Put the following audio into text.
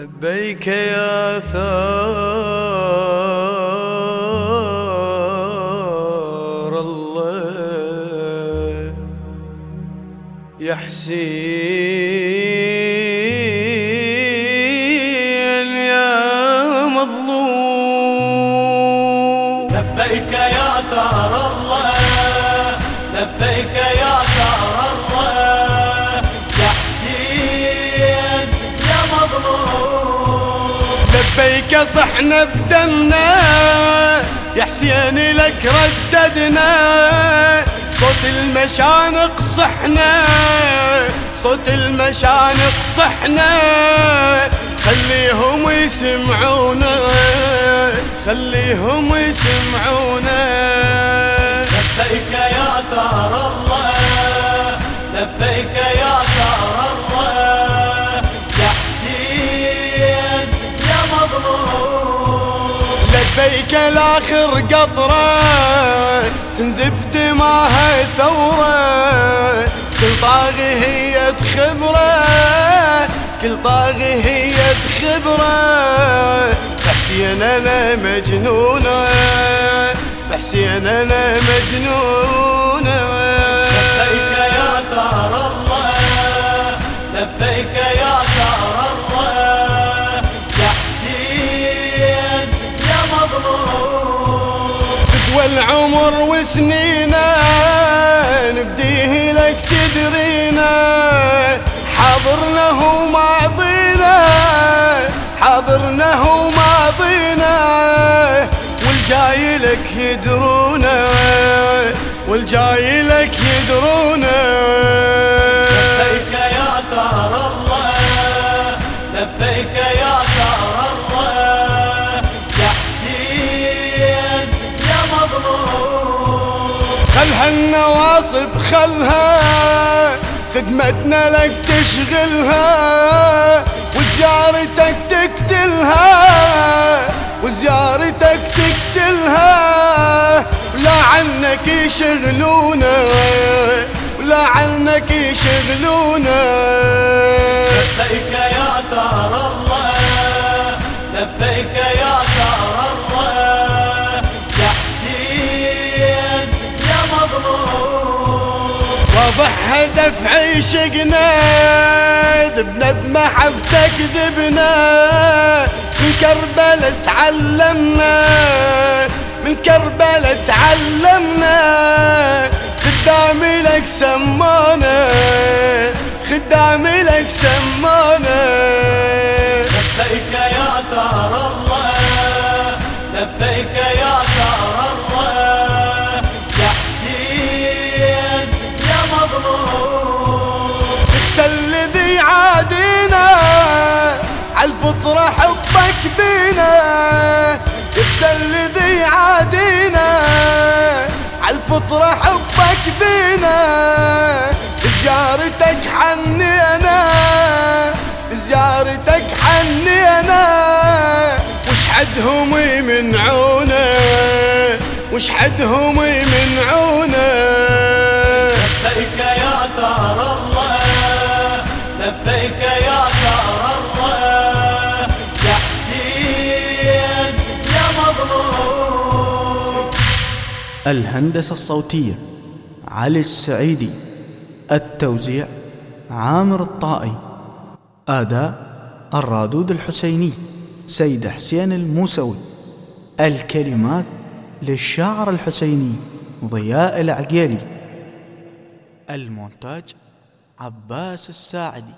لبيك يا ثار الله يا حسين يا مظلوم. لبيك يا ثار الله لبيك يا لبيك صحنا بدمنا يا حسين لك رددنا. صوت المشانق صحنا صوت المشانق صحنا. خليهم يسمعونا خليهم يسمعونا. لبيك يا ثار الله لبيك يا لبيك الآخر قطرة تنزف دماها ثورة. كل طاغي هي تخبرة كل طاغي هي تخبرة. حسين أنا مجنونة حسين أنا مجنونة. لبيك يا ثار الله لبيك بدوى العمر وسنينا نبديه لك تدرينا حاضرنا هو ماضينا حاضرنا هو ماضينا. والجاي لك يدرونا والجاي لك يدرونا لبيك يا ثار الله لبيك خل هالنواصب خلها خدمتنا لك تشغلها وزيارتك تقتلها وزيارتك تقتلها. ولا عنك يشغلونا ولا عنك يشغلونا. لبيك يا ثار الله لبيك واضح هدف عشقنا ذبنا بمحبتك ذبنا. من كربلة تعلمنا من كربلة تعلمنا خدامي لك سمونا خدامي لك سمونا لبيك يا ثار الله. الذي عادينا عالفطرة حبك بينا. زيارتك حنينا زيارتك حنينا. وش حدهم يمنعونا وش حدهم يمنعونا. لبيك يا ثار الله لبيك يا الهندسة الصوتية علي السعيدي التوزيع عامر الطائي. أداء الرادود الحسيني سيد حسين الموسوي. الكلمات للشاعر الحسيني ضياء العقيلي. المونتاج عباس الساعدي.